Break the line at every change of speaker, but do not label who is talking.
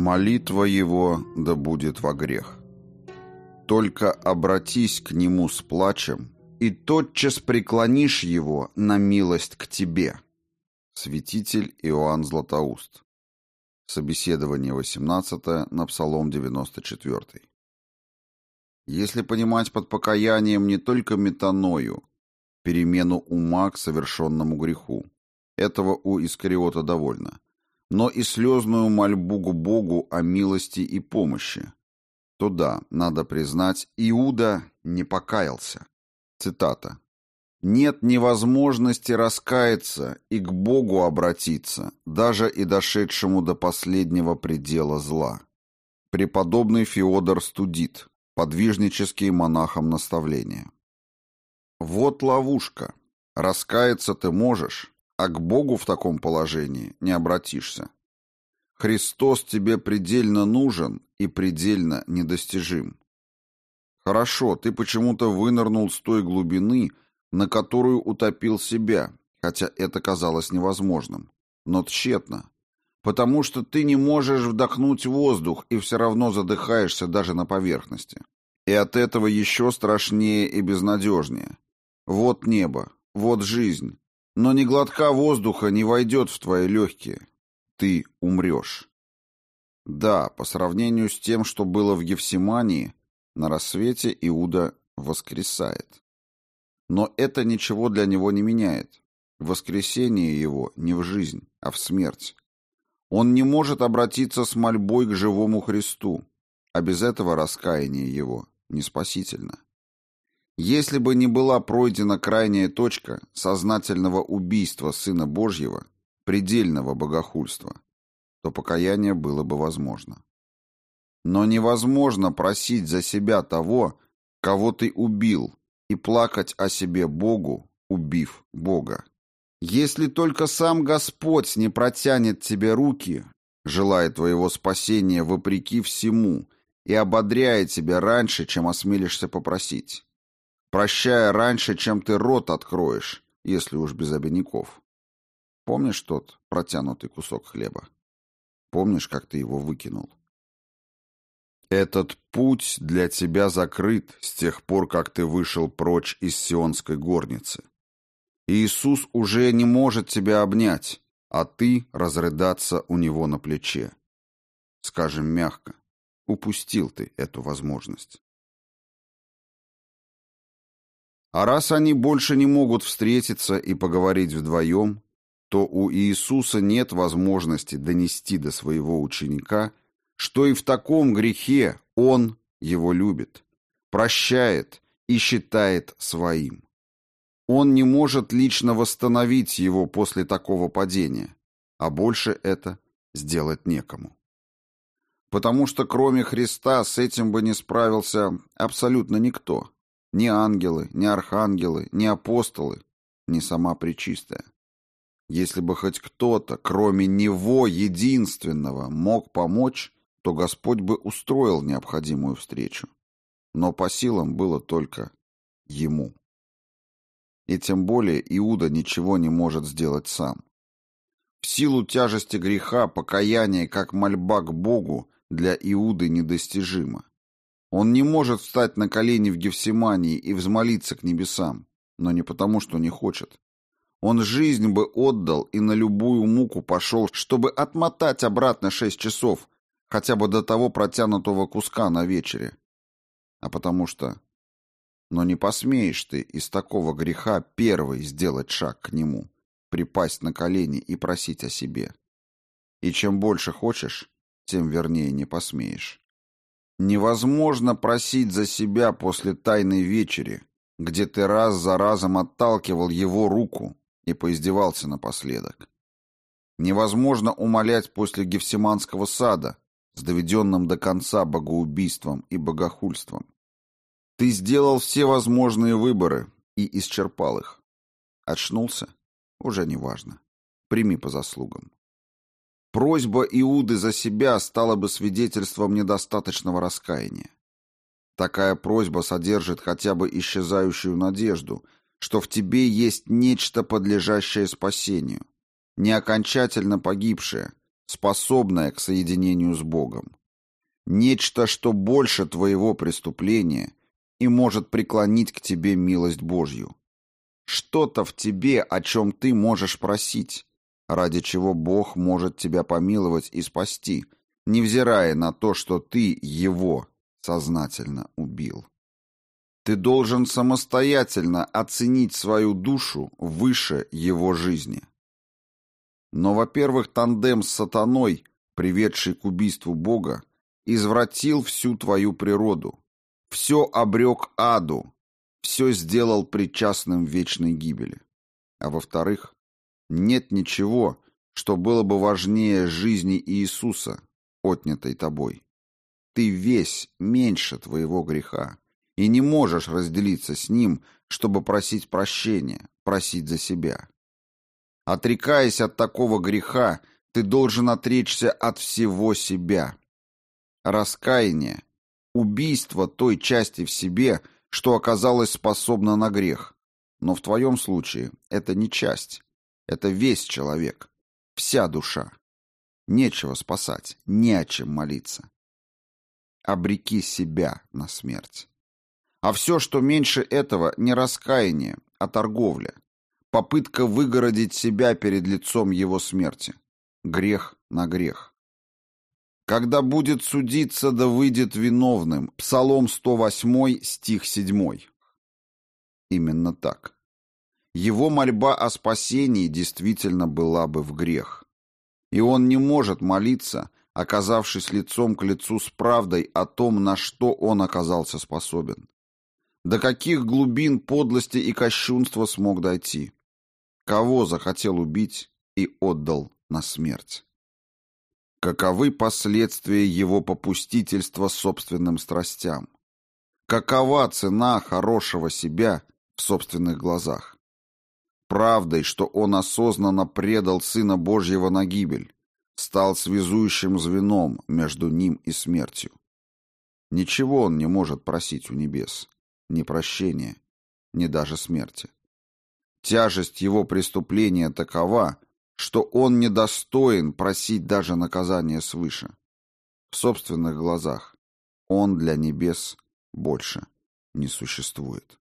Молитва его да будет во грех. Только обратись к нему с плачем, и тотчас преклонишь его на милость к тебе. Святитель Иоанн Златоуст. Собеседование 18 на Псалом 94. Если понимать под покаянием не только метаною, перемену ума к совершенному греху, этого у Искариота довольно, но и слезную мольбу к Богу о милости и помощи, то да, надо признать, Иуда не покаялся. Цитата. «Нет невозможности раскаяться и к Богу обратиться, даже и дошедшему до последнего предела зла». Преподобный Феодор Студит. Подвижнические монахам наставления. Вот ловушка. Раскаяться ты можешь, а к Богу в таком положении не обратишься. Христос тебе предельно нужен и предельно недостижим. Хорошо, ты почему-то вынырнул с той глубины, на которую утопил себя, хотя это казалось невозможным. Но тщетно. Потому что ты не можешь вдохнуть воздух и все равно задыхаешься даже на поверхности. И от этого еще страшнее и безнадежнее. Вот небо, вот жизнь, но ни глотка воздуха не войдет в твои легкие. Ты умрешь. Да, по сравнению с тем, что было в Гефсимании, на рассвете Иуда воскресает. Но это ничего для него не меняет. Воскресение его не в жизнь, а в смерть. Он не может обратиться с мольбой к живому Христу, а без этого раскаяние его не спасительно. Если бы не была пройдена крайняя точка сознательного убийства Сына Божьего, предельного богохульства, то покаяние было бы возможно. Но невозможно просить за себя того, кого ты убил, и плакать о себе Богу, убив Бога. Если только сам Господь не протянет тебе руки, желая твоего спасения вопреки всему, и ободряет тебя раньше, чем осмелишься попросить прощая раньше, чем ты рот откроешь, если уж без обиняков. Помнишь тот протянутый кусок хлеба? Помнишь, как ты его выкинул? Этот путь для тебя закрыт с тех пор, как ты вышел прочь из сионской горницы. Иисус уже не может тебя обнять, а ты разрыдаться у него на плече. Скажем мягко, упустил ты эту возможность. А раз они больше не могут встретиться и поговорить вдвоем, то у Иисуса нет возможности донести до своего ученика, что и в таком грехе Он его любит, прощает и считает своим. Он не может лично восстановить его после такого падения, а больше это сделать некому. Потому что кроме Христа с этим бы не справился абсолютно никто. Ни ангелы, ни архангелы, ни апостолы, ни сама Пречистая. Если бы хоть кто-то, кроме Него единственного, мог помочь, то Господь бы устроил необходимую встречу. Но по силам было только Ему. И тем более Иуда ничего не может сделать сам. В силу тяжести греха покаяние как мольба к Богу для Иуды недостижимо. Он не может встать на колени в Гефсимании и взмолиться к небесам, но не потому, что не хочет. Он жизнь бы отдал и на любую муку пошел, чтобы отмотать обратно шесть часов, хотя бы до того протянутого куска на вечере. А потому что... Но не посмеешь ты из такого греха первый сделать шаг к нему, припасть на колени и просить о себе. И чем больше хочешь, тем вернее не посмеешь. Невозможно просить за себя после тайной вечери, где ты раз за разом отталкивал его руку и поиздевался напоследок. Невозможно умолять после Гефсиманского сада с доведенным до конца богоубийством и богохульством. Ты сделал все возможные выборы и исчерпал их. Очнулся? Уже не важно. Прими по заслугам. Просьба Иуды за себя стала бы свидетельством недостаточного раскаяния. Такая просьба содержит хотя бы исчезающую надежду, что в тебе есть нечто, подлежащее спасению, не окончательно погибшее, способное к соединению с Богом. Нечто, что больше твоего преступления и может преклонить к тебе милость Божью. Что-то в тебе, о чем ты можешь просить, ради чего Бог может тебя помиловать и спасти, невзирая на то, что ты его сознательно убил. Ты должен самостоятельно оценить свою душу выше его жизни. Но, во-первых, тандем с сатаной, приведший к убийству Бога, извратил всю твою природу, все обрек аду, все сделал причастным вечной гибели. А во-вторых, нет ничего, что было бы важнее жизни Иисуса, отнятой тобой. Ты весь меньше твоего греха и не можешь разделиться с ним, чтобы просить прощения, просить за себя. Отрекаясь от такого греха, ты должен отречься от всего себя. Раскаяние – убийство той части в себе, что оказалась способна на грех. Но в твоем случае это не часть, это весь человек, вся душа. Нечего спасать, не о чем молиться. Обреки себя на смерть. А все, что меньше этого, не раскаяние, а торговля. Попытка выгородить себя перед лицом его смерти. Грех на грех. Когда будет судиться, да выйдет виновным. Псалом 108, стих 7. Именно так. Его мольба о спасении действительно была бы в грех. И он не может молиться, оказавшись лицом к лицу с правдой о том, на что он оказался способен. До каких глубин подлости и кощунства смог дойти? Кого захотел убить и отдал на смерть? Каковы последствия его попустительства собственным страстям? Какова цена хорошего себя в собственных глазах? Правдой, что он осознанно предал Сына Божьего на гибель, стал связующим звеном между ним и смертью. Ничего он не может просить у небес ни прощения, ни даже смерти. Тяжесть его преступления такова, что он недостоин просить даже наказания свыше. В собственных глазах он для небес больше не существует.